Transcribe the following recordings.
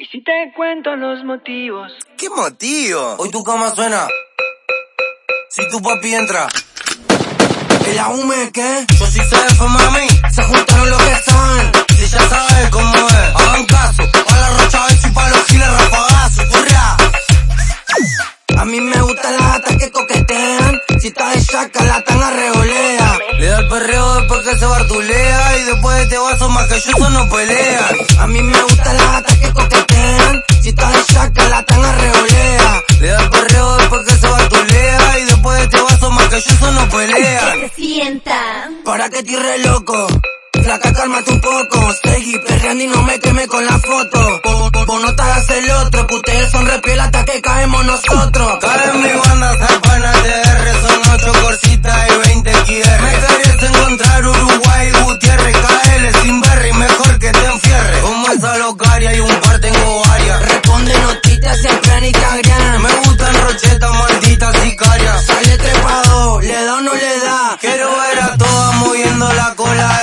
Y si te cuento los motivos. ¿Qué motivo? Hoy tu cama suena. Si tu papi entra. ¿Y la qué? Yo sí sé fue mami. Se juntaron los que saben. Si ya sabes cómo es. Hagan caso. Pa' la rocha y pa' los giles rafagazos. ¡Hurra! A mí me gustan las gatas que coquetean. Si está de chaca, la tan arreolea. Le da el perreo después que se bartulea. Y después de este vaso más que yo eso no pelean. A mí me gustan se sienta. Para que tire loco. Flaca, cálmate un poco. Seguí perreando y no me queme con la foto. Vos, no te hagas el otro, que ustedes son repiel hasta que caemos nosotros. Cae mi banda, Zapana TR, son 8 corsitas y 20 QR. Me querés encontrar Uruguay, Gutiérrez, KL, sin berry, mejor que te enfierre. Como esa locaria y un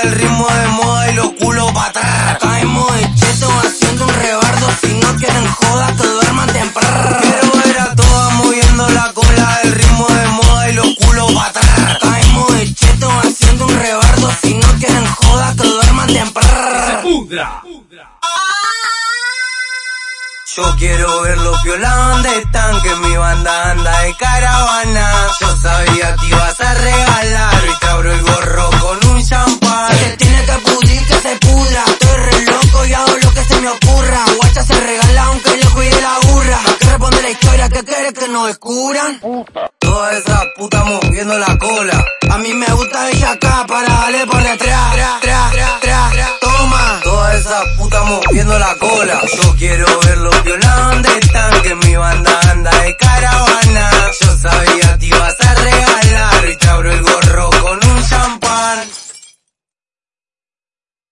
el ritmo de moda y los culos para atrás. Caemos de cheto haciendo un rebardo, si no quieren joda que duerman temprano. Quiero ver a todas moviendo la cola, el ritmo de moda y los culos para atrás. Caemos de cheto haciendo un rebardo, si no quieren joda que duerman temprano. Yo quiero ver los piolas donde están, que mi banda anda de caravana. Yo sabía que ibas historia? ¿Qué quieres que nos descubran? Todas esas putas moviendo la cola. A mí me gusta ella acá para darle por detrás. Tra, tra, tra. Toma. Todas esas putas moviendo la cola. Yo quiero verlos violando